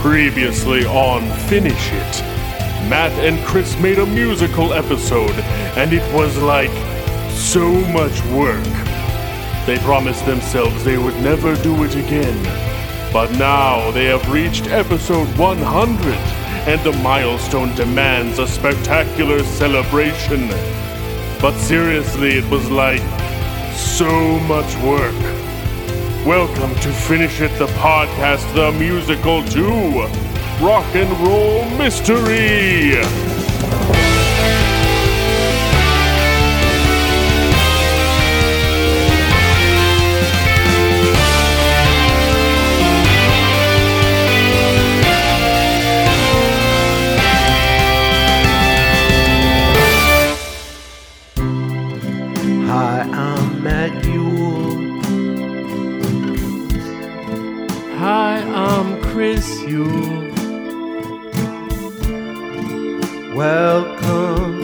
Previously on Finish It, Matt and Chris made a musical episode, and it was like so much work. They promised themselves they would never do it again. But now they have reached episode 100, and the milestone demands a spectacular celebration. But seriously, it was like so much work. Welcome to Finish It, the podcast, the musical to Rock and Roll Mystery. Welcome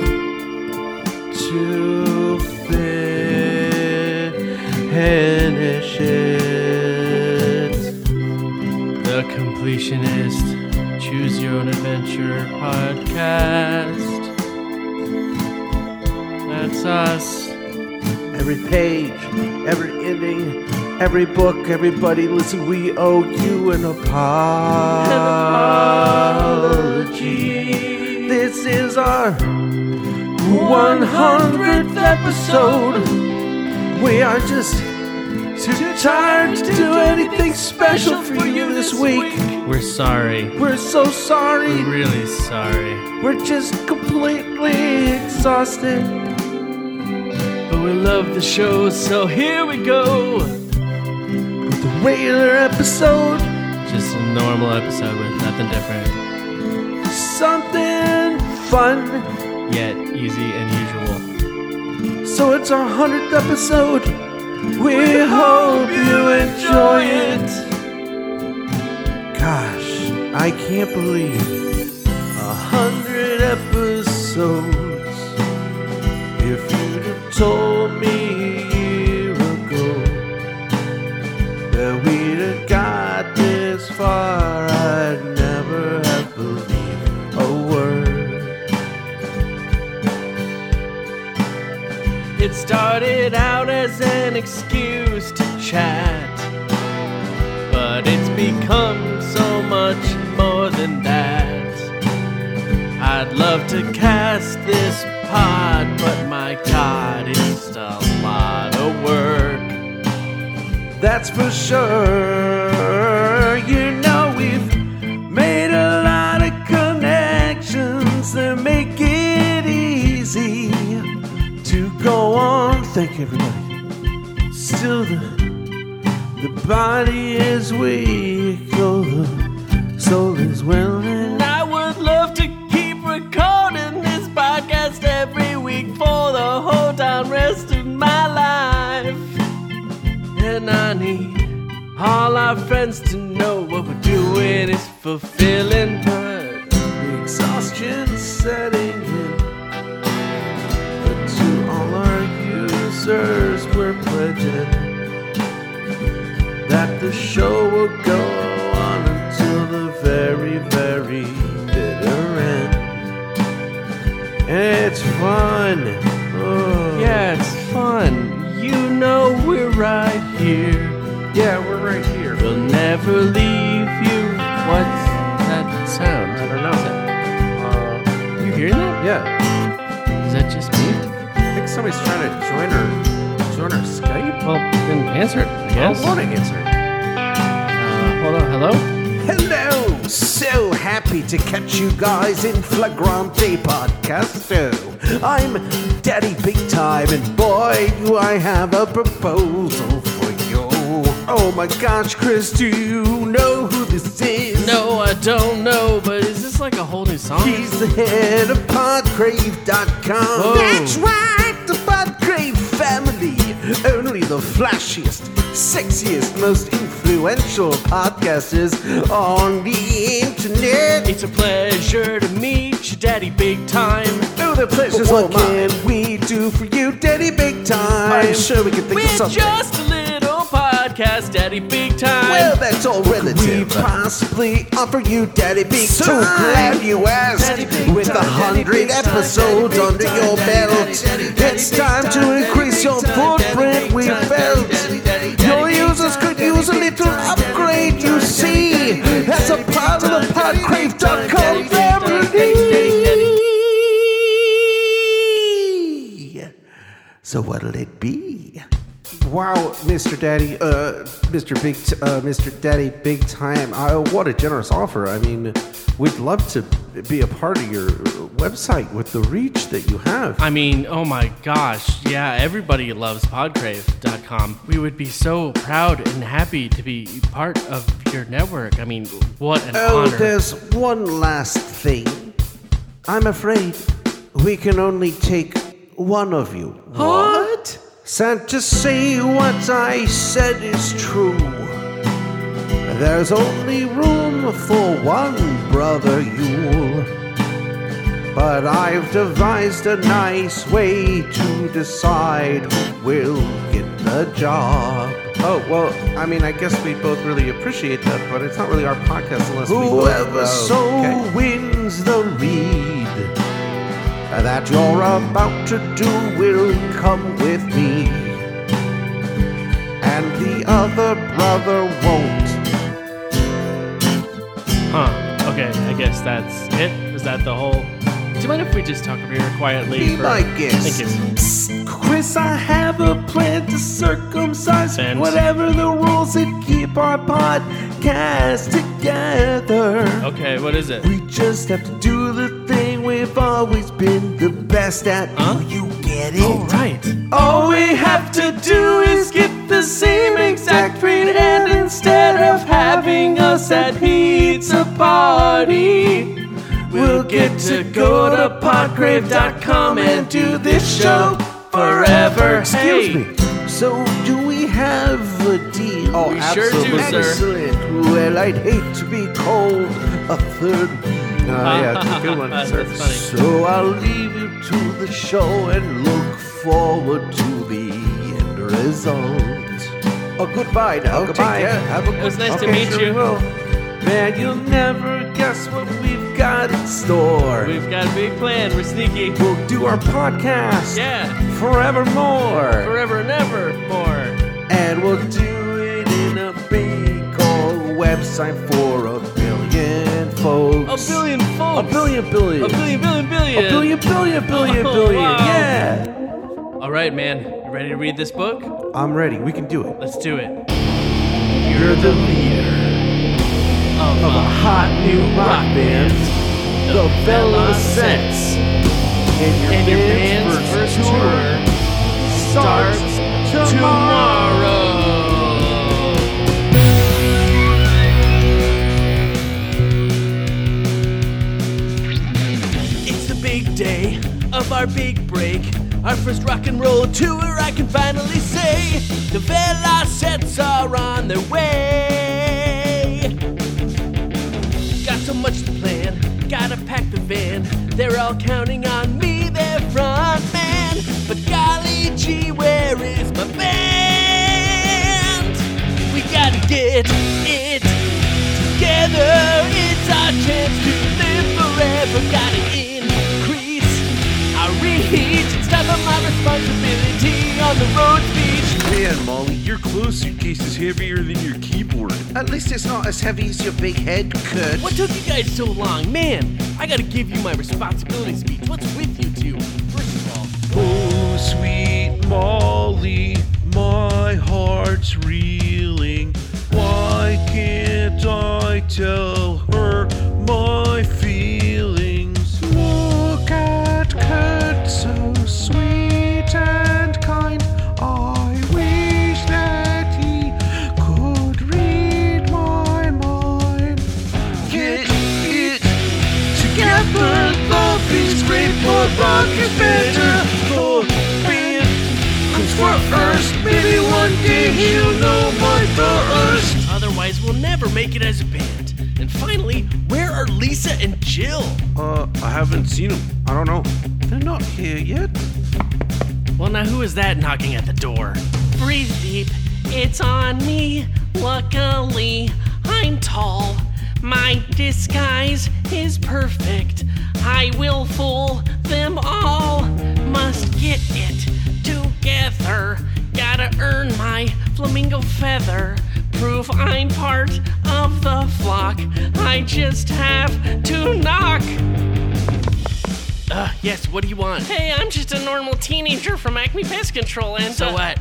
to Finish It. The Completionist Choose Your Own Adventure podcast. That's us. Every page, every ending, every book, everybody listen, we owe you an apology. This is our 100th episode. We are just too tired to do anything special for you this week. We're sorry. We're so sorry. We're really sorry. We're just completely exhausted. But we love the show, so here we go. The regular episode, Just a normal episode with nothing different, something fun. yet easy and usual. So it's our 100th episode. We hope you enjoy it. Gosh, I can't believe a hundred episodes. If you'd have told far, I'd never have believed a word. It started out as an excuse to chat, but it's become so much more than that. I'd love to cast this pod, but my god, it's a lot of work. That's for sure. Everybody. Still, the, the body is weak, though the soul is willing. And I would love to keep recording this podcast every week for the whole time rest of my life. And I need all our friends to know what we're doing is fulfilling, but The exhaustion setting users, we're pledging that the show will go on until the very, very bitter end. And it's fun. Oh. yeah, it's fun. You know we're right here. yeah, we're right here. We'll never leave you. What's that sound? I don't know. Uh, You hearing that? yeah, Is that just me? I think somebody's trying to join our join our Skype. Well, then answer it, I guess. I want to answer. Uh, hold on, hello? Hello! So happy to catch you guys in Flagrante Podcast. So I'm Daddy Big Time, and boy, do I have a proposal for you. Oh my gosh, Chris, do you know who this is? No, I don't know, but is this like a whole new song? He's the head of Podcrave.com. Whoa. That's right, the Podcrave family. Only the flashiest, sexiest, most influential podcasters on the internet. It's a pleasure to meet you, Daddy Big Time. Oh, the pleasure's all mine. What can we do for you, Daddy Big Time? I'm sure we can think We're of something. just a little podcast, Daddy Big Time. Well, that's all relative. We possibly offer you Daddy Big So Time. glad you asked. With a hundred episodes under your belt, it's time to increase your Time, footprint. We felt your users could use a little upgrade. You see, that's a part of the Daddy Big Time, Podcrave.com Daddy Big Time, Daddy family. So what'll it be? Wow, Mr. Daddy, uh, Mr. Big, T- uh, Mr. Daddy Big Time. Uh, what a generous offer. I mean, we'd love to be a part of your website with the reach that you have. I mean, oh my gosh, yeah, everybody loves Podcrave.com. We would be so proud and happy to be part of your network. I mean, what an Oh, honor. there's one last thing. I'm afraid we can only take one of you. What? Sad to say what I said is true. There's only room for one brother Yule. But I've devised a nice way to decide who will get the job. Oh, well, I mean, I guess we both really appreciate that, but it's not really our podcast unless we both- Whoever Oh, so okay. wins the read that you're about to do will come with me, and the other brother won't. Huh. Okay, I guess that's it. Is that the whole. Do you mind if we just talk over here quietly? Be for- my guest. Thank you. Chris, I have a plan to circumcise And? whatever the rules that keep our podcast together. Okay, what is it? We just have to do we've always been the best at. Huh? You get it? All right. All we have to do is get the same exact and instead of having us at pizza party, we'll get to go to Podcrave.com and do this show forever. Excuse Hey. me. So, do we have a deal? Oh, We sure do, absolutely. sir. Excellent. Well, I'd hate to be called a third wheel. Oh, yeah, it's a good one, sir. That's funny. So I'll leave you to the show and look forward to the end result. Oh, goodbye now. Oh, goodbye. take care. Have a good, It was good- nice to meet sure you. will. Man, you'll never guess what we've got in store. We've got a big plan. We're sneaky. We'll do our podcast Yeah. forevermore. Forever and ever more. And we'll do it in a big old website for a billion A folks. A folks. billion billion. A billion, billion, billion. A billion, billion, billion, Oh, billion. wow. Yeah. All right, man. You ready to read this book? I'm ready. We can do it. Let's do it. You're the leader Of, of a hot new rock band, the Vela Sets. And your, And your band's band's first first tour starts tomorrow. It's day of our big break. Our first rock and roll tour, I can finally say. The Vela sets are on their way. Got so much to plan, gotta pack the van. They're all counting on me, their front man. But golly gee, where is my band? We gotta get it together. It's our chance to live forever. Gotta reach. It's my responsibility on the road speech. Man, Molly, your clothes suitcase is heavier than your keyboard. At least it's not as heavy as your big head could. What took you guys so long? Man, I gotta give you my responsibility speech. What's with you two? First of all, Oh, sweet Molly, my heart's reeling. Why can't I tell her my feelings? Great, but rock is better. For band comes first. Maybe one day he'll know my thirst. otherwise we'll never make it as a band. And finally, where are Lisa and Jill? Uh, I haven't seen them. I don't know. They're not here yet. Well, now who is that knocking at the door? Breathe deep. it's on me. Luckily, I'm tall. My disguise is perfect. I will fool together. Gotta earn my flamingo feather. Prove I'm part of the flock. I just have to knock. Uh, yes, what do you want? Hey, I'm just a normal teenager from Acme Pest Control, and So uh, what?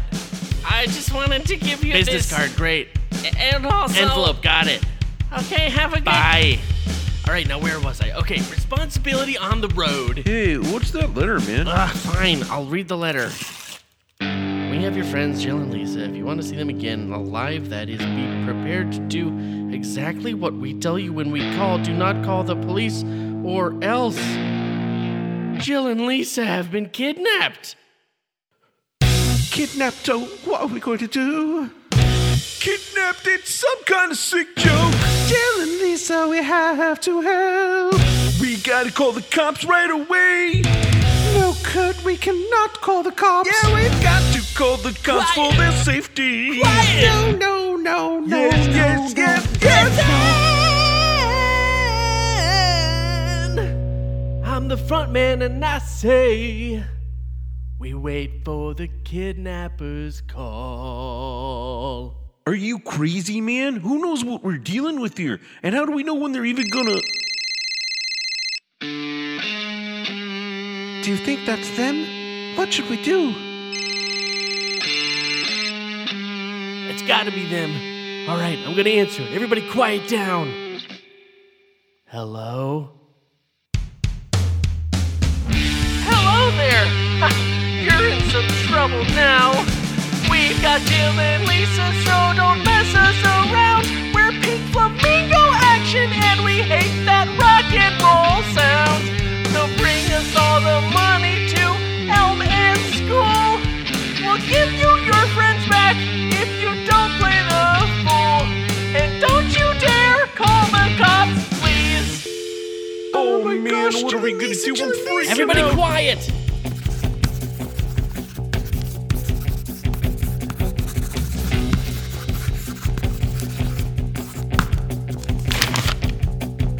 I just wanted to give you Business this card, great. and also Envelope, got it. Okay, have a good. Bye. All right, now where was I? Okay, responsibility on the road. Hey, what's that letter, man? Ah, fine. I'll read the letter. We have your friends Jill and Lisa. If you want to see them again alive, that is, be prepared to do exactly what we tell you when we call. Do not call the police, or else. Jill and Lisa have been kidnapped. Kidnapped, oh, what are we going to do? Kidnapped, it's some kind of sick joke. Jill and Lisa, we have to help. We gotta call the cops right away. No, Kurt, we cannot call the cops. Yeah, we've got to call the cops for their safety. Quiet. No, no, no, no. Yes, no, yes, no. yes, yes. I'm the front man, and I say we wait for the kidnappers' call. Are you crazy, man? Who knows what we're dealing with here? And how do we know when they're even gonna. Do you think that's them? What should we do? It's got to be them. All right, I'm gonna answer it. Everybody, quiet down. Hello. Hello there. You're in some trouble now. We've got Jill and Lisa, so don't mess us around. We're pink flamingo action, and we hate that rock and roll sound. So us all the money to Elm and School. We'll give you your friends back if you don't play the fool. And don't you dare call the cops, please. Oh, oh my man, what are we gonna do? I'm freaking Everybody out. quiet!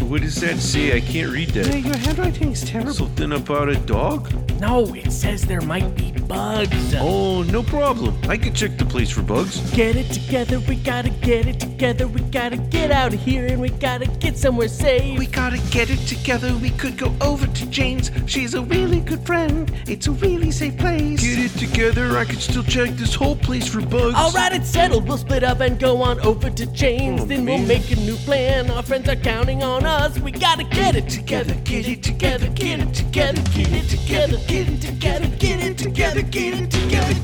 What does that say? I can't read Hey, that. your handwriting's terrible. Something about a dog? No, it says there might be bugs. Oh, no problem. I can check the place for bugs. Get it together, we gotta get it together. We gotta get out of here and we gotta get somewhere safe. We gotta get it together. We could go over to Jane's. She's a really good friend. It's a really safe place. Get it together. I can still check this whole place for bugs. Alright, it's settled. We'll split up and go on over to Jane's. Oh, then we'll make a new plan. Our friends are counting on us. We gotta get it together, get it together, get it together, get it together, get it together, get it together, get it together, get it together.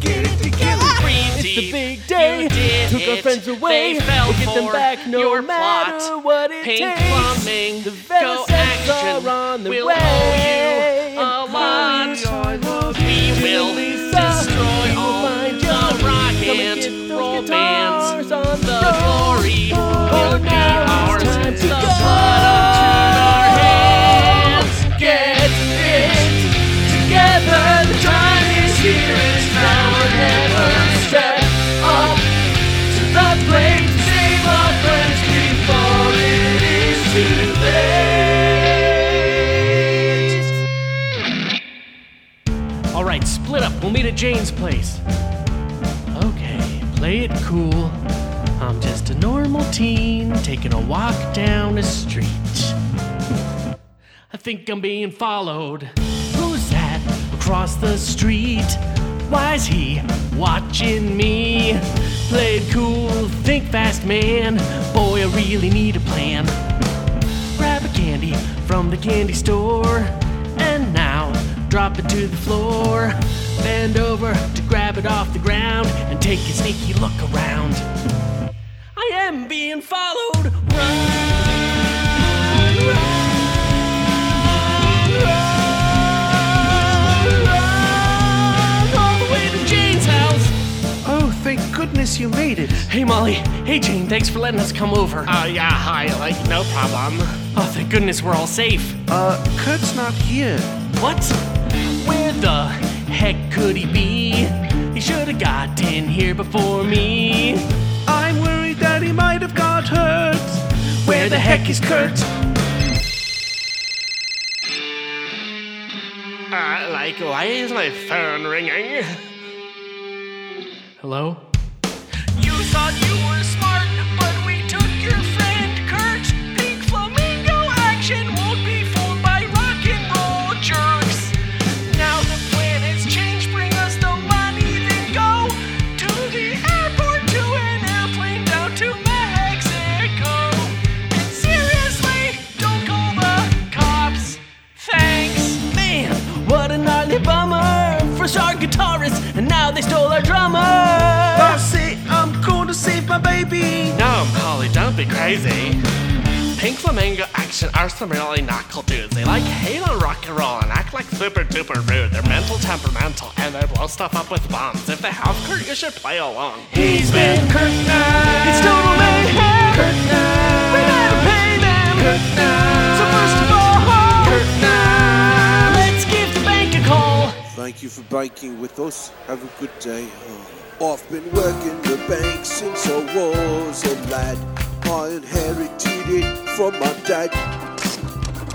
Ah! It's the big day. You did Took our it. friends away. They fell we'll get them back no your matter plot. what it Pink takes. plumbing, the go action. are on the We'll way. owe you split up. We'll meet at Jane's place. Okay, play it cool. I'm just a normal teen taking a walk down the street. I think I'm being followed. Who's that across the street? Why is he watching me? Play it cool, think fast, man. Boy, I really need a plan. Grab a candy from the candy store. And now drop it to the floor. Bend over to grab it off the ground and take a sneaky look around. I am being followed. Run, run, run, run, all way to Jane's house. Oh, thank goodness you made it. Hey Molly, hey Jane, thanks for letting us come over. Oh, yeah, hi, like, no problem. Oh, thank goodness we're all safe. Uh, Kurt's not here. What? Where the heck could he be? He should have got in here before me. I'm worried that he might have got hurt. Where the heck is Kurt? Uh, like, why is my phone ringing? Hello? You thought you were smart, bummer! First our guitarist, and now they stole our drummer! I say I'm gonna save my baby. No, Polly, don't be crazy. Pink Flamingo Action are some really knuckle dudes. They like hate on rock and roll and act like super duper rude. They're mental temperamental and they blow stuff up with bombs. If they have Kurt, you should play along. He's been Kurt now. It's total mayhem. Kurt now. We better pay them. Kurt now. Thank you for biking with us. Have a good day. Oh, I've been working the bank since I was a lad. I inherited it from my dad.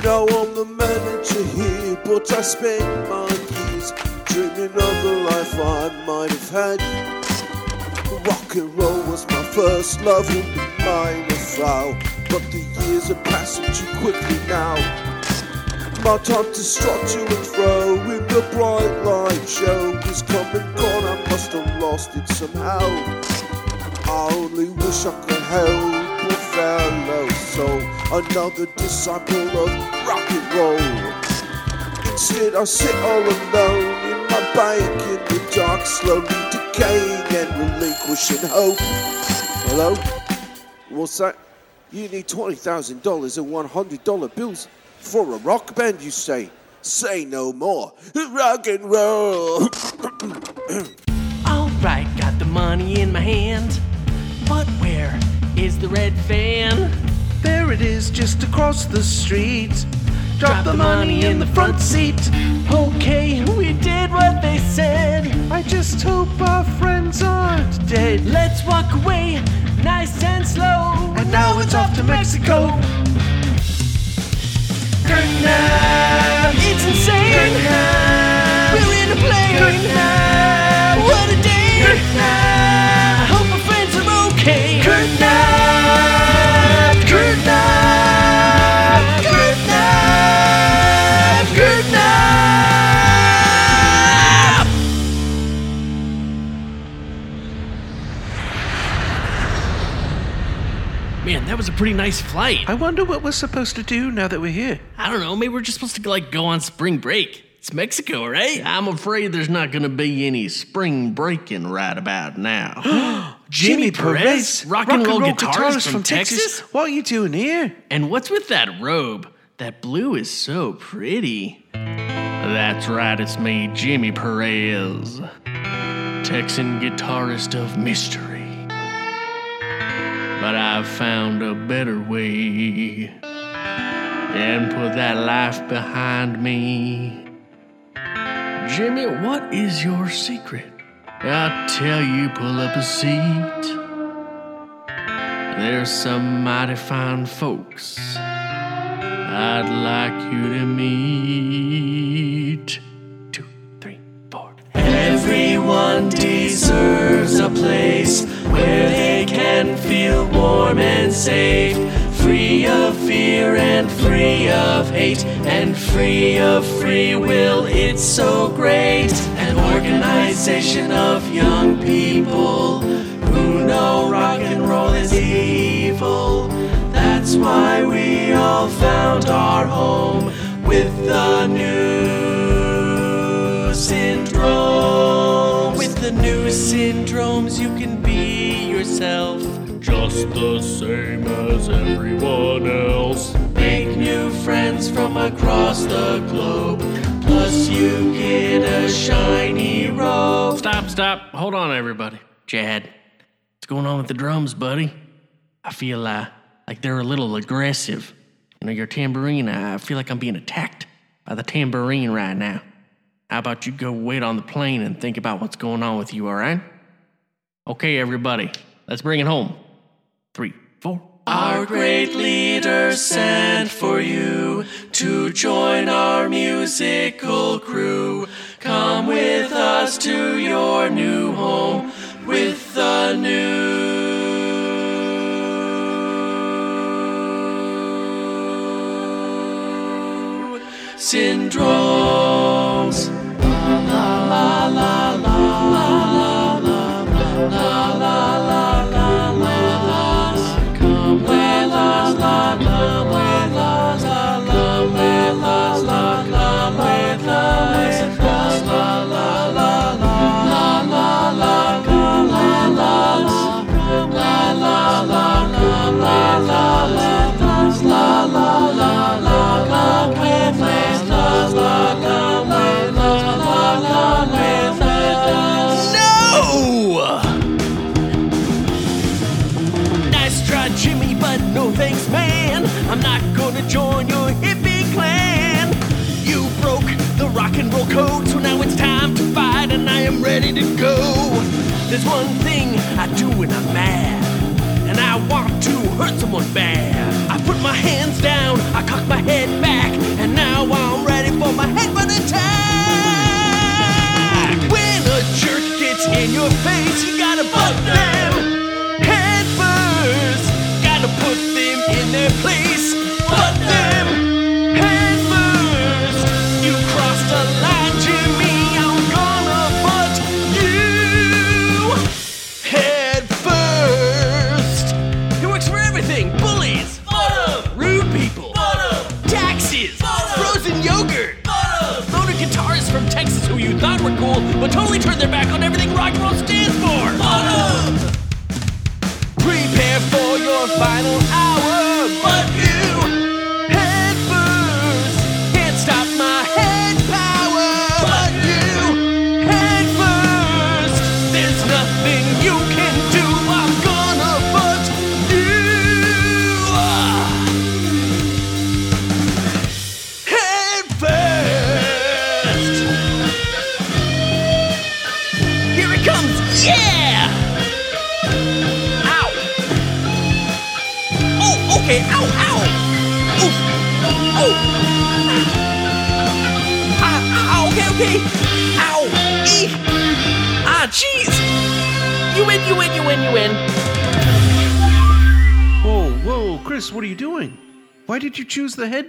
Now I'm the manager here, but I spent my years dreaming of the life I might have had. Rock and roll was my first love and mine a flow. But the years are passing too quickly now. My time to strut to and fro in the bright light show is come and gone. I must have lost it somehow. I only wish I could help a fellow soul, another disciple of rock and roll. Instead, I sit all alone in my bank in the dark, slowly decaying and relinquishing hope. Hello? What's that? You need $20,000 and $100 bills for a rock band, you say? Say no more. Rock and roll. Alright, got the money in my hand. But where is the red van? There it is, just across the street. Drop, the money in the front seat. Okay, we did what they said. I just hope our friends aren't dead. Let's walk away, nice and slow. And now it's off to Mexico. It's insane. We're in a plane. What a day. I that was a pretty nice flight. I wonder what we're supposed to do now that we're here. I don't know. Maybe we're just supposed to like go on spring break. It's Mexico, right? I'm afraid there's not going to be any spring breaking right about now. Jimmy Perez, rock and roll guitarist from Texas. What are you doing here? And what's with that robe? That blue is so pretty. That's right, it's me, Jimmy Perez, Texan guitarist of mystery. But I've found a better way and put that life behind me. Jimmy, what is your secret? I'll tell you, pull up a seat. There's some mighty fine folks I'd like you to meet. Two, three, four. Everyone deserves a place can feel warm and safe, free of fear and free of hate, and free of free will. It's so great. An organization of young people who know rock and roll is evil. That's why we all found our home with the new syndrome. With the new syndromes, you can be yourself. Just the same as everyone else. Make new friends from across the globe. Plus, you get a shiny robe. Stop, stop. Hold on, everybody. Chad, what's going on with the drums, buddy? I feel uh, like they're a little aggressive. You know, your tambourine, I feel like I'm being attacked by the tambourine right now. How about you go wait on the plane and think about what's going on with you, all right? Okay, everybody, let's bring it home. Three, four. Our great leader sent for you to join our musical crew. Come with us to your new home with the new syndromes. And I am ready to go. There's one thing I do when I'm mad, and I want to hurt someone bad. I put my hands down, I cock my head back, and now I'm ready for my headbutt attack. When a jerk gets in your face, you gotta butt them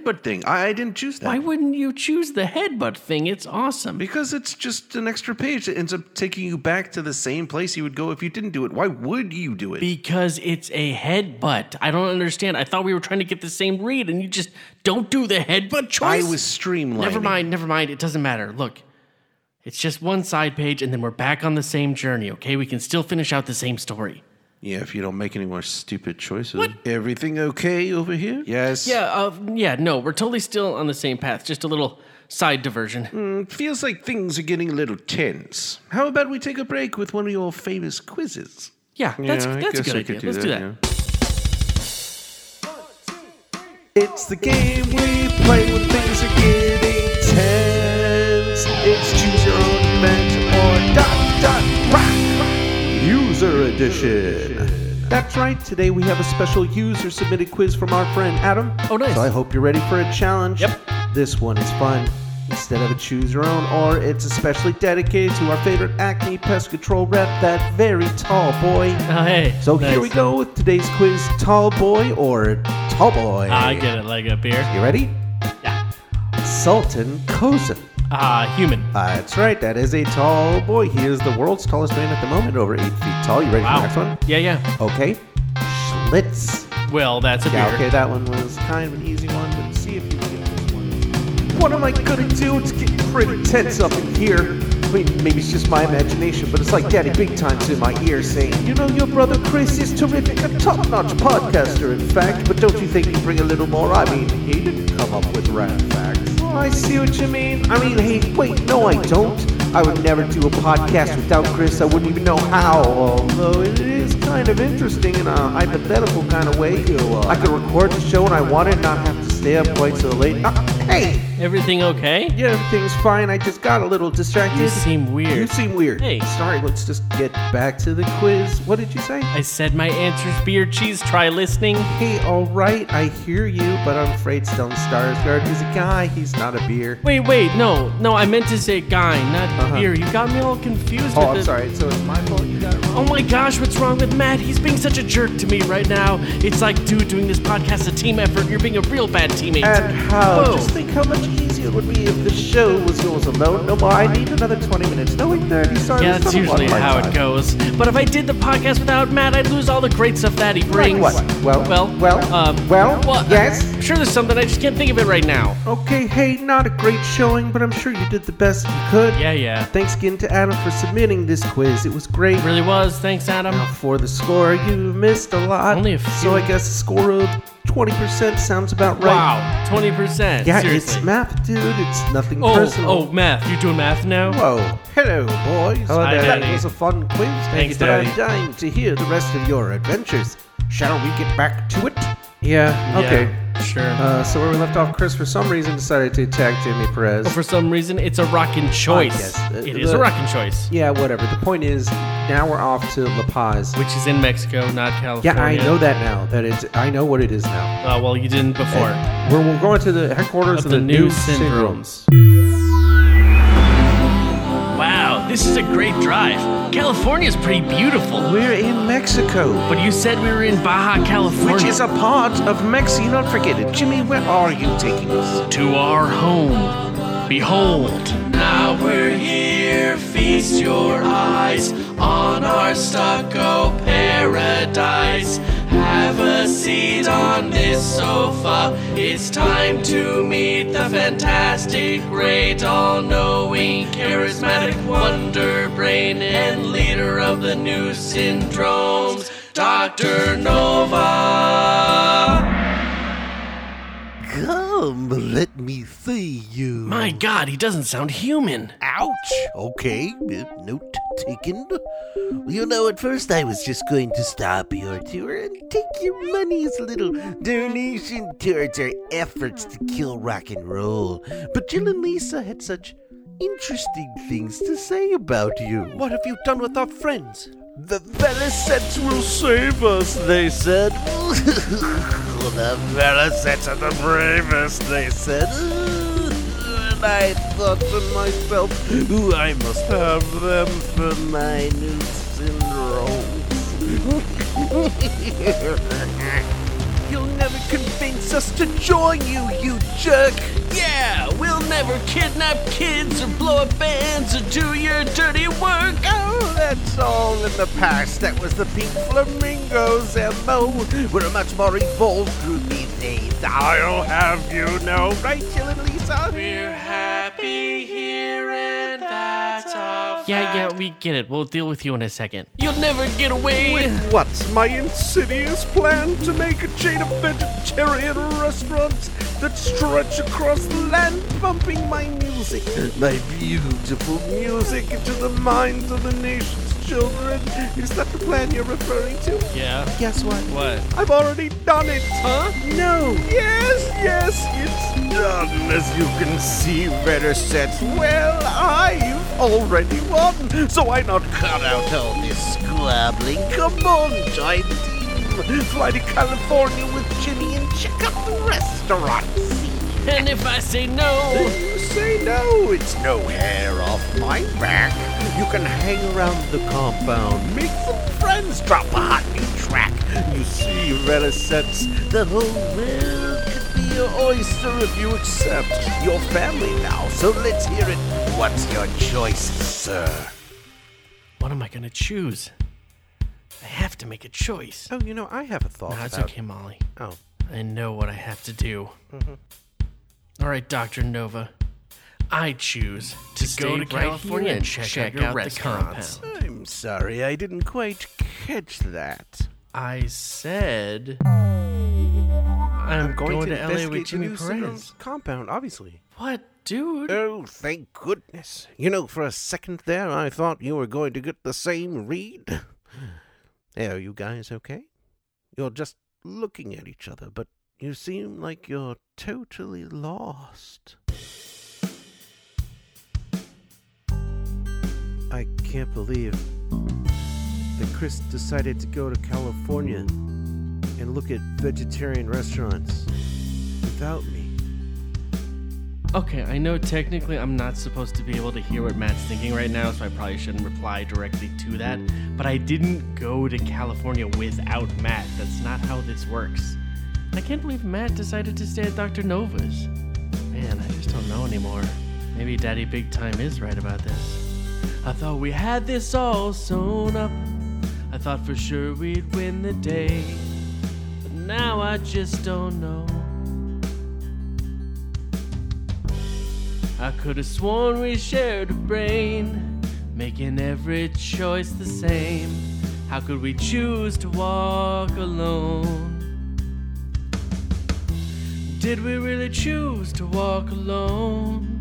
headbutt thing? I, I didn't choose that. Why wouldn't you choose the headbutt thing? It's awesome. Because it's just an extra page that ends up taking you back to the same place you would go if you didn't do it. Why would you do it? Because it's a headbutt. I don't understand. I thought we were trying to get the same read, and you just don't do the headbutt I choice. was streamlining. Never mind, never mind. It doesn't matter. Look, it's just one side page, and then we're back on the same journey, okay? We can still finish out the same story. Yeah, if you don't make any more stupid choices. What? Everything okay over here? Yes. Yeah, uh, yeah, no, we're totally still on the same path. Just a little side diversion. Feels like things are getting a little tense. How about we take a break with one of your famous quizzes? Yeah, that's Yeah, I that's a good I idea. do Let's do that, that. It's the game we play when things are getting edition. That's right. Today we have a special user submitted quiz from our friend Adam. Oh, nice. So I hope you're ready for a challenge. Yep. This one is fun. Instead of a choose your own, or it's especially dedicated to our favorite Acme Pest Control rep, that very tall boy. Oh, hey. So nice. here we go with today's quiz: Tall Boy or Tall Boy? I get it, leg up here. You ready? Yeah. Sultan Kösen. Ah, human. That's right. That is a tall boy. He is the world's tallest man at the moment, over eight feet tall. You ready for the next one? Yeah, yeah. Okay. Schlitz. Well, that's a Yeah, beer. okay, that one was kind of an easy one, but see if you can get this one. What am I gonna do? It's getting pretty tense up in here. I mean, maybe it's just my imagination, but it's like Daddy Big Time's in my ear saying, You know, your brother Chris is terrific, a top notch podcaster, in fact, but don't you think you bring a little more? I mean, he didn't come up with rat facts. I see what you mean. I mean, hey, wait, no, I don't. I would never do a podcast without Chris. I wouldn't even know how, although it is kind of interesting in a hypothetical kind of way. I could record the show when I wanted, not have to stay up quite so late. Ah, Hey, Everything okay? yeah, everything's fine. I just got a little distracted. You seem weird. You seem weird. Hey. Sorry, let's just get back to the quiz. What did you say? I said my answer's beer cheese. Try listening. Hey, alright, I hear you, but I'm afraid Stellan Skarsgård is a guy. He's not a beer. Wait, wait, no, no, I meant to say guy, not Uh-huh. beer. You got me all confused Oh, with I'm the- sorry. So it's my fault you got it wrong? Oh my gosh, what's wrong with Matt? He's being such a jerk to me right now. It's like, dude, doing this podcast a team effort. You're being a real bad teammate. And how? Whoa. Think how much easier it would be if the show was yours alone. No more. I need another 20 minutes. No, wait, 30. Sorry. yeah, that's not a lot usually how it goes. But if I did the podcast without Matt, I'd lose all the great stuff that he brings. what? Well, well, well, um, well, yes? I'm sure there's something. I just can't think of it right now. Okay, hey, not a great showing, but I'm sure you did the best you could. Yeah, yeah. Thanks again to Adam for submitting this quiz. It was great. Really was. Thanks, Adam. Now, for the score, you missed a lot. Only a few. So. I guess a score of 20% sounds about right. Wow, 20%. Yeah, Seriously. it's math, dude. It's nothing Oh, personal. oh, math. You're doing math now? Whoa. Hello, boys. Hello, that Daddy. was a fun quiz. Thanks, but I'm dying to hear the rest of your adventures. Shall we get back to it? Yeah, okay. Yeah, sure. Uh, so where we left off, Chris for some reason decided to attack Jamie Perez. But for some reason, it's a rockin' choice. yes, uh, it is the- a rockin' choice. yeah, whatever. The point is, now we're off to La Paz. Which is in Mexico, not California. Yeah, I know that now. That it's, I know what it is now. Uh, well, you didn't before. We're, we're going to the headquarters of, Of the, the new new syndromes. Wow, this is a great drive. California's pretty beautiful. We're in Mexico, But you said we were in Baja California. which is a part of Mexico. Don't forget it. Jimmy, where are you taking us? to our home. Behold. Now we're here, feast your eyes on our stucco paradise. Have a seat on this sofa. It's time to meet the fantastic, great, all knowing, charismatic wonder brain and leader of the new syndromes, Dr. Nova. Come, let me see you. My god, he doesn't sound human. Ouch! Okay, uh, note taken. You know, at first I was just going to stop your tour and take your money as a little donation towards our efforts to kill rock and roll. But Jill and Lisa had such interesting things to say about you. What have you done with our friends? The Velisets will save us, they said. the Velisets are the bravest, they said. And I thought to myself, I must have them for my new syndrome. Never convince us to join you, you jerk! Yeah, we'll never kidnap kids or blow up bands or do your dirty work. Oh, that's all in the past. That was the Pink Flamingos, MO. We're a much more evolved group these days. I'll have you know, right, Jill and Lisa? We're happy here and that's our Yeah, yeah, we get it. We'll deal with you in a second. You'll never get away. With What's my insidious plan to make a chain of vegetarian restaurants that stretch across the land, pumping my music, my beautiful music, into the minds of the nation's children? Is that the plan you're referring to? Yeah. Guess what? What? I've already done it. Huh? No. Yes, yes, it's done. As you can see, Better Verisets. Well, I've already won. So why not cut out all this squabbling? Come on, join team. Fly to California with Jimmy and check out the restaurant scene. And if I say no, You say no, it's no hair off my back. You can hang around the compound, make some friends, drop a hot new track. You see, Reticets, the whole world could be your oyster if you accept your family now. So let's hear it. What's your choice, sir? what am I gonna choose? I have to make a choice. Oh, you know, I have a thought No, it's about- okay, Molly. Oh. I know what I have to do. Mm-hmm. All right, Dr. Nova. I choose to, To go to right California here and and check check, out out, your the restaurants. compound. I'm sorry, I didn't quite catch that. I said I'm, going, to, LA investigate with Jimmy Perez. compound, obviously. What, dude? Oh, thank goodness. You know, for a second there, I thought you were going to get the same read. Hey, are you guys okay? You're just looking at each other, but you seem like you're totally lost. Can't believe that Chris decided to go to California and look at vegetarian restaurants without me. Okay, I know technically I'm not supposed to be able to hear what Matt's thinking right now, so I probably shouldn't reply directly to that. But I didn't go to California without Matt. That's not how this works. I can't believe Matt decided to stay at Dr. Nova's. Man, I just don't know anymore. Maybe Daddy Big Time is right about this. I thought we had this all sewn up. I thought for sure we'd win the day. But now I just don't know. I could have sworn we shared a brain, making every choice the same. How could we choose to walk alone? Did we really choose to walk alone?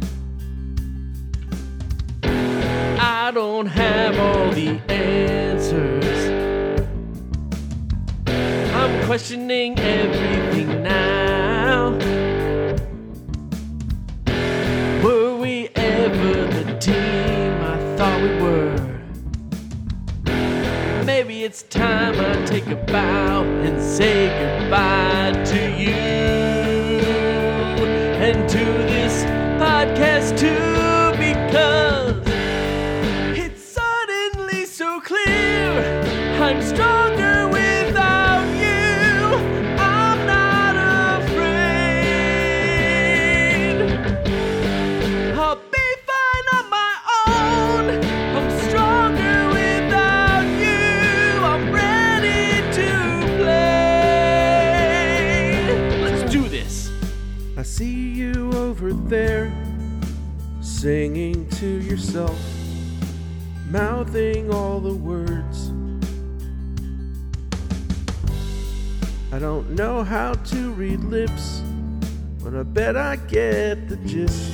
I don't have all the answers. I'm questioning everything now. Were we ever the team I thought we were? Maybe it's time I take a bow and say goodbye don't know how to read lips, but I bet I get the gist.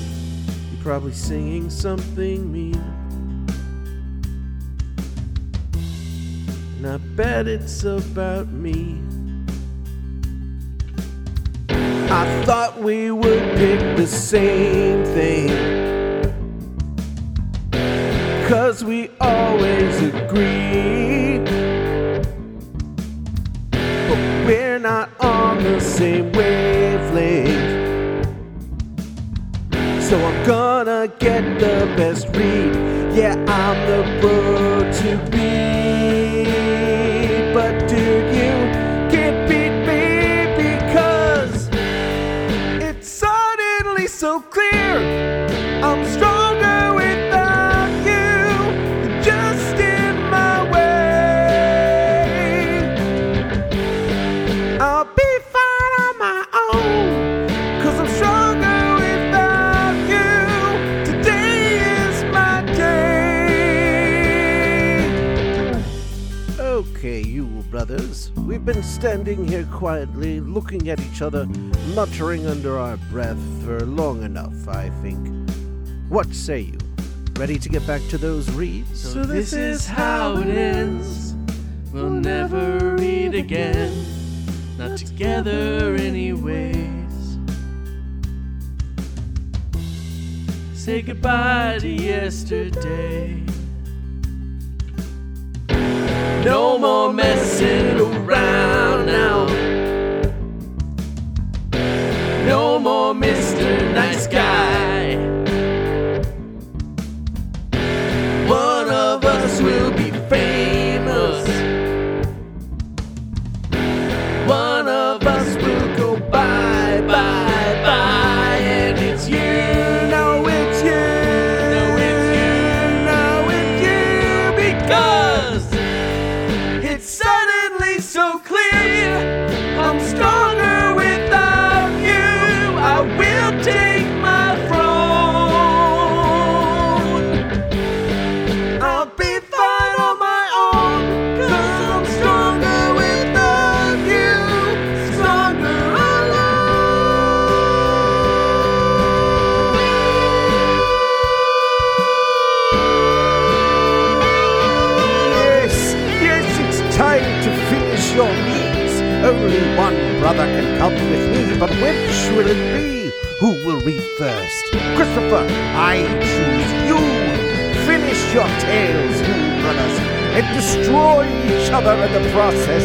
You're probably singing something mean. And I bet it's about me. I thought we would pick the same thing. Same wavelength. So I'm gonna get the best read. We've been standing here quietly, looking at each other, muttering under our breath for long enough, I think. What say you? Ready to get back to those reads? So, this is how it ends. We'll never read again. Not together, anyways. Say goodbye to yesterday. No more messing around now. No more Mr. Nice Guy. I choose you. Finish your tales, you runners, and destroy each other in the process.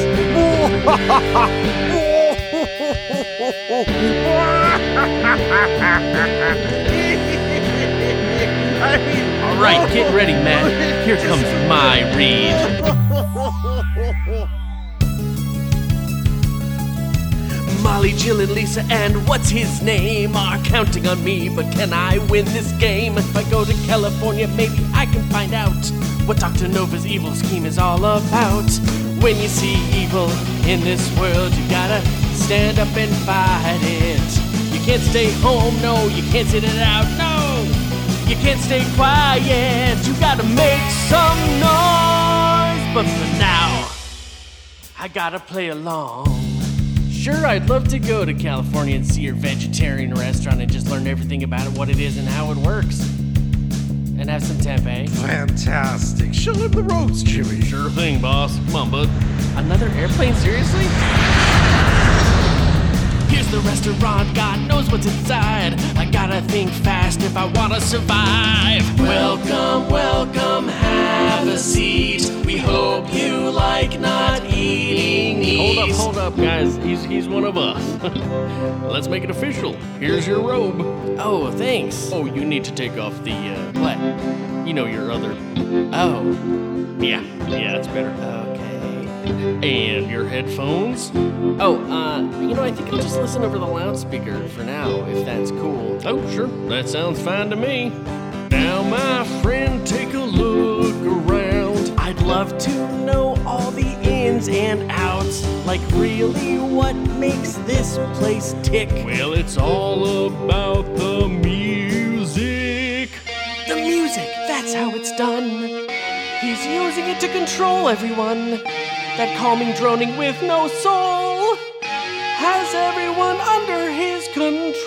I mean, All right, get ready, Matt. Here comes my read. Jill, and Lisa, and what's his name are counting on me, but can I win this game? If I go to California, maybe I can find out what Dr. Nova's evil scheme is all about. When you see evil in this world, you gotta stand up and fight it. You can't stay home, no, you can't sit it out, no. You can't stay quiet, you gotta make some noise. But for now, I gotta play along. Sure, I'd love to go to California and see your vegetarian restaurant and just learn everything about it, what it is, and how it works. And have some tempeh. Fantastic. Show him the ropes, Jimmy. Sure thing, boss. Come on, bud. Another airplane? Seriously? Here's the restaurant, God knows what's inside. I gotta think fast if I wanna survive. Welcome, welcome, have a seat. We hope you like not eating these. Hold up, hold up, guys. He's he's one of us. Let's make it official. Here's your robe. Oh, thanks. Oh, you need to take off the uh, what? You know your other. Oh, yeah, yeah, that's better. Okay. And your headphones? Oh, uh, you know, I think I'll just listen over the loudspeaker for now, if that's cool. Oh, sure. That sounds fine to me. Now, my friend, take a look around. I'd love to know all the ins and outs. Like, really, what makes this place tick? Well, it's all about the music. The music, that's how it's done. He's using it to control everyone. That calming droning with no soul has everyone under his control.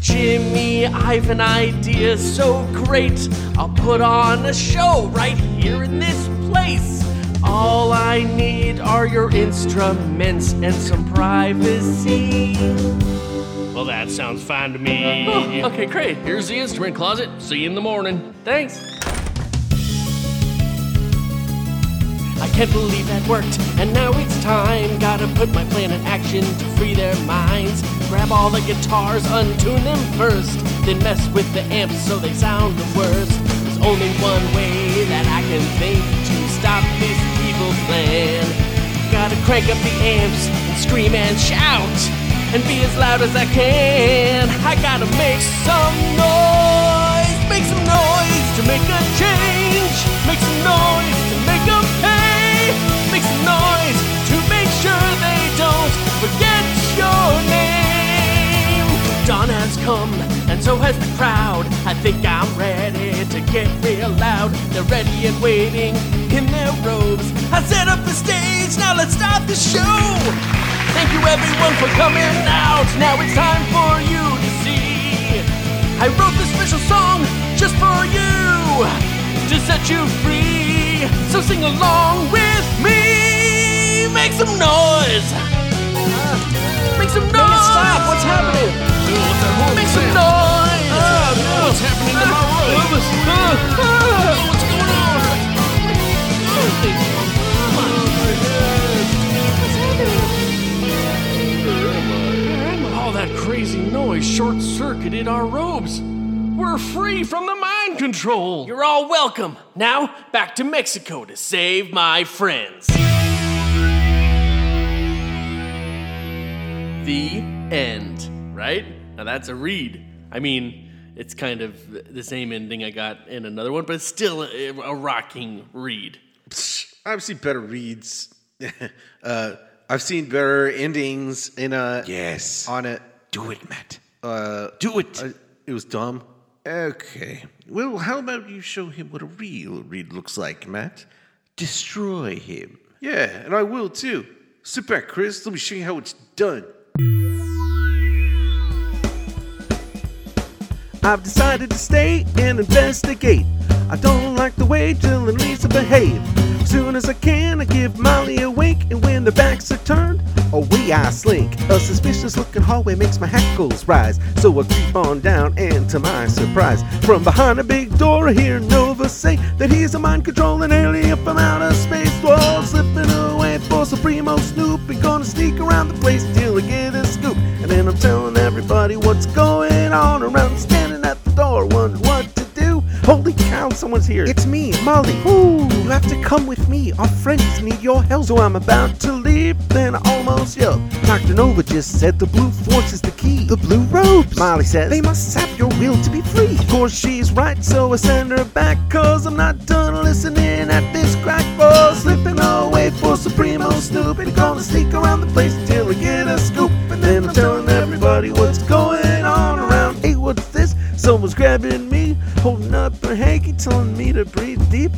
Jimmy, I've an idea so great. I'll put on a show right here in this place. All I need are your instruments and some privacy. Well, that sounds fine to me. Oh, okay, great. Here's the instrument closet. See you in the morning. Thanks. I can't believe that worked, and now it's time. Gotta put my plan in action to free their minds. Grab all the guitars, untune them first, then mess with the amps so they sound the worst. There's only one way that I can think to stop this evil plan. Gotta crank up the amps and scream and shout, and be as loud as I can. I gotta make some noise, make some noise to make a change, make some noise forget your name. Dawn has come, and so has the crowd. I think I'm ready to get real loud. They're ready and waiting in their robes. I set up the stage, now let's start the show. Thank you everyone for coming out. Now it's time for you to see. I wrote this special song just for you to set you free. So sing along with me. Make some noise. Make some noise. Stop. What's happening? Make some noise. What's happening to my ah! robe? Ah! What's going on? All that crazy noise short circuited our robes. We're free from the mind control. You're all welcome. Now, back to Mexico to save my friends. The end, right? Now that's a read. I mean, it's kind of the same ending I got in another one, but it's still a, a rocking read. I've seen better reads. uh, I've seen better endings in a Yes. on it. Do it, Matt. Uh, Do it. uh, it was dumb. Okay. Well, how about you show him what a real read looks like, Matt? Destroy him. Yeah, and I will too. Sit back, Chris. Let me show you how it's done. I've decided to stay and investigate. I don't like the way Jill and Lisa behave. soon as I can, I give Molly a wink, and when the backs are turned, oh, away I slink. A suspicious looking hallway makes my hackles rise, so I creep on down, and to my surprise, from behind a big door, I hear Nova say that he's a mind controlling alien from outer space. Whoa, slipping away for Supremo Snoop, and gonna sneak around the place till I get a scoop. And then I'm telling everybody what's going on around, standing at the door, wondering what to do. Holy cow, someone's here. It's me, Molly. Ooh, you have to come with me. Our friends need your help. So I'm about to leave. Dr. Nova just said the blue force is the key. The blue robes, Molly says. They must sap your will to be free. Of course, she's right, so I send her back, cause I'm not done listening at this crack ball. Slipping away for Supremo Snoop, and gonna sneak around the place till I get a scoop. And then I'm telling everybody what's going on around. Hey, what's this? Someone's grabbing me, holding up a hanky, telling me to breathe deep.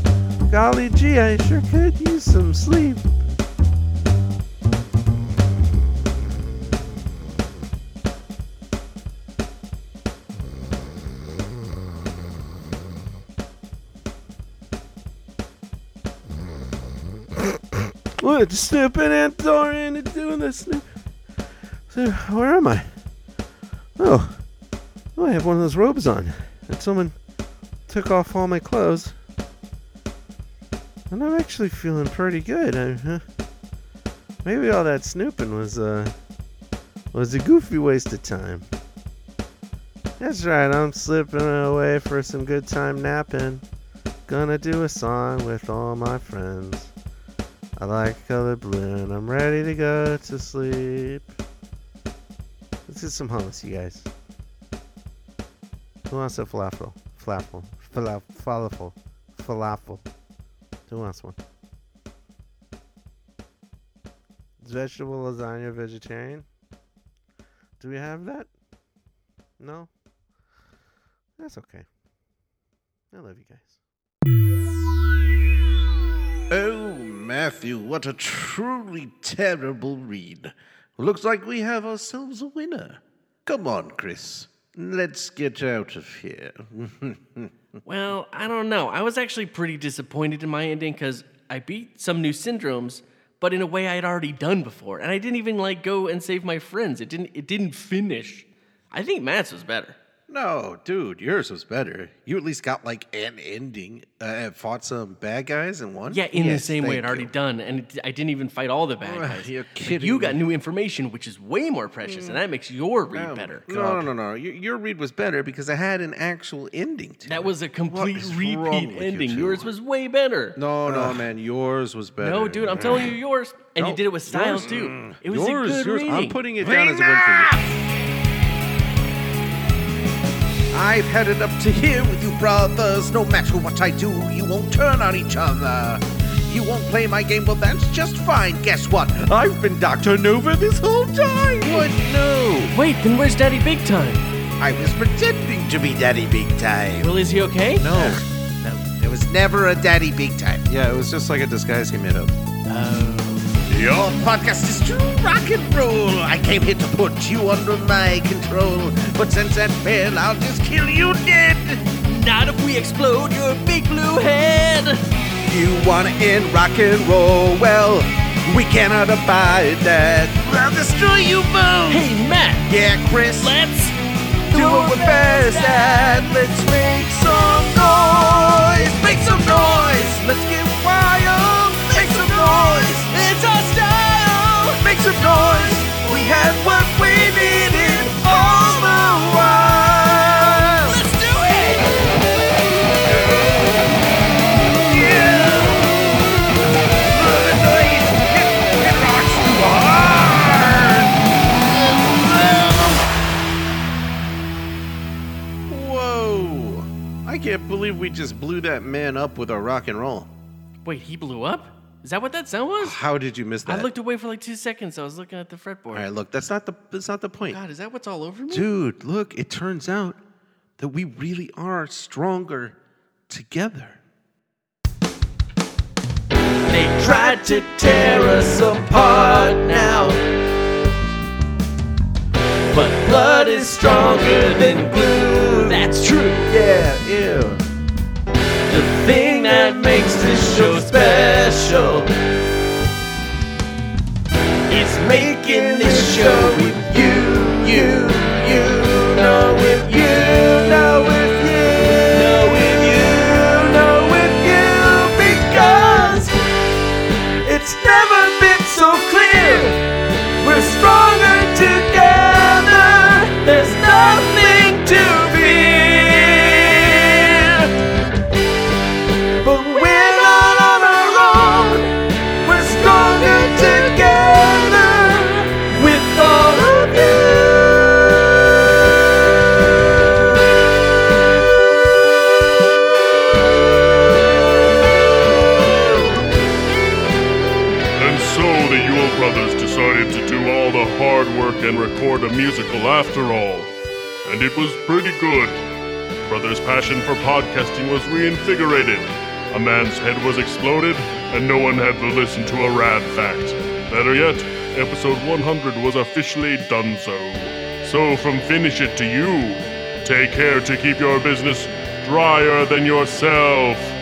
Golly gee, I sure could use some sleep. What? Snooping and Dorian and doing this. Snoop. So, where am I? Oh. Oh, I have one of those robes on. And someone took off all my clothes. And I'm actually feeling pretty good. I? Maybe all that snooping was uh was a goofy waste of time. That's right, I'm slipping away for some good time napping. Gonna do a song with all my friends. I like color blue and I'm ready to go to sleep. Let's get some hummus, you guys. Who wants a falafel? Falafel. Falafel. Falafel. Falafel. Who wants one? Is vegetable lasagna vegetarian? Do we have that? No? That's okay. I love you guys. Matthew, what a truly terrible read. Looks like we have ourselves a winner. Come on, Chris. Let's get out of here. Well, I don't know. I was actually pretty disappointed in my ending because I beat some new syndromes, but in a way I had already done before, and I didn't even like go and save my friends. It didn't. It didn't finish. I think Matt's was better. No, dude, yours was better. You at least got like an ending. Uh, fought some bad guys and won. Yeah, in Yes, the same way thank I'd already you. done, and it, I didn't even fight all the bad guys. you're But kidding You got new information, which is way more precious, and that makes your read Oh, better. No, no, no, no. Your, your read was better because I had an actual ending to That it. was a complete repeat with you ending. Yours was way better. No, no, man. Yours was better. No, dude, I'm telling you, yours, and you did it with style yours- too. It was yours, a good yours. reading. I'm putting it down as a win for you. I've had it up to here with you, brothers. No matter what I do, you won't turn on each other. You won't play my game, well, that's just fine. Guess what? I've been Dr. Nova this whole time. What? No. Wait, then where's Daddy Big Time? I was pretending to be Daddy Big Time. Well, is he okay? No. No. There was never a Daddy Big Time. Yeah, it was just like a disguise he made up. Your podcast is too rock and roll. I came here to put you under my control. But since that failed, I'll just kill you dead. Not if we explode your big blue head. You wanna end rock and roll? Well, we cannot abide that. I'll destroy you both. Hey, Matt, Yeah, Chris. let's do what we're best at. Let's make some noise. Make some noise. Style. Make some noise. We had what we needed all the while. Let's do it. It rocks too hard. Whoa! I can't believe we just blew that man up with our rock and roll. Wait, he blew up? Is that what that sound was? How did you miss that? I looked away for like two seconds. I was looking at the fretboard. All right, look, that's not the that's not the point. God, is that what's all over me? Dude, look, it turns out that we really are stronger together. They tried to tear us apart now. But blood is stronger than glue. That's true. Yeah, ew. That makes this show special. It's making this show and record a musical after all. And it was pretty good. Brothers' passion for podcasting was reinvigorated. A man's head was exploded, and no one had to listen to a rad fact. Better yet, episode 100 was officially done so. So, from Finish It to you, take care to keep your business drier than yourself.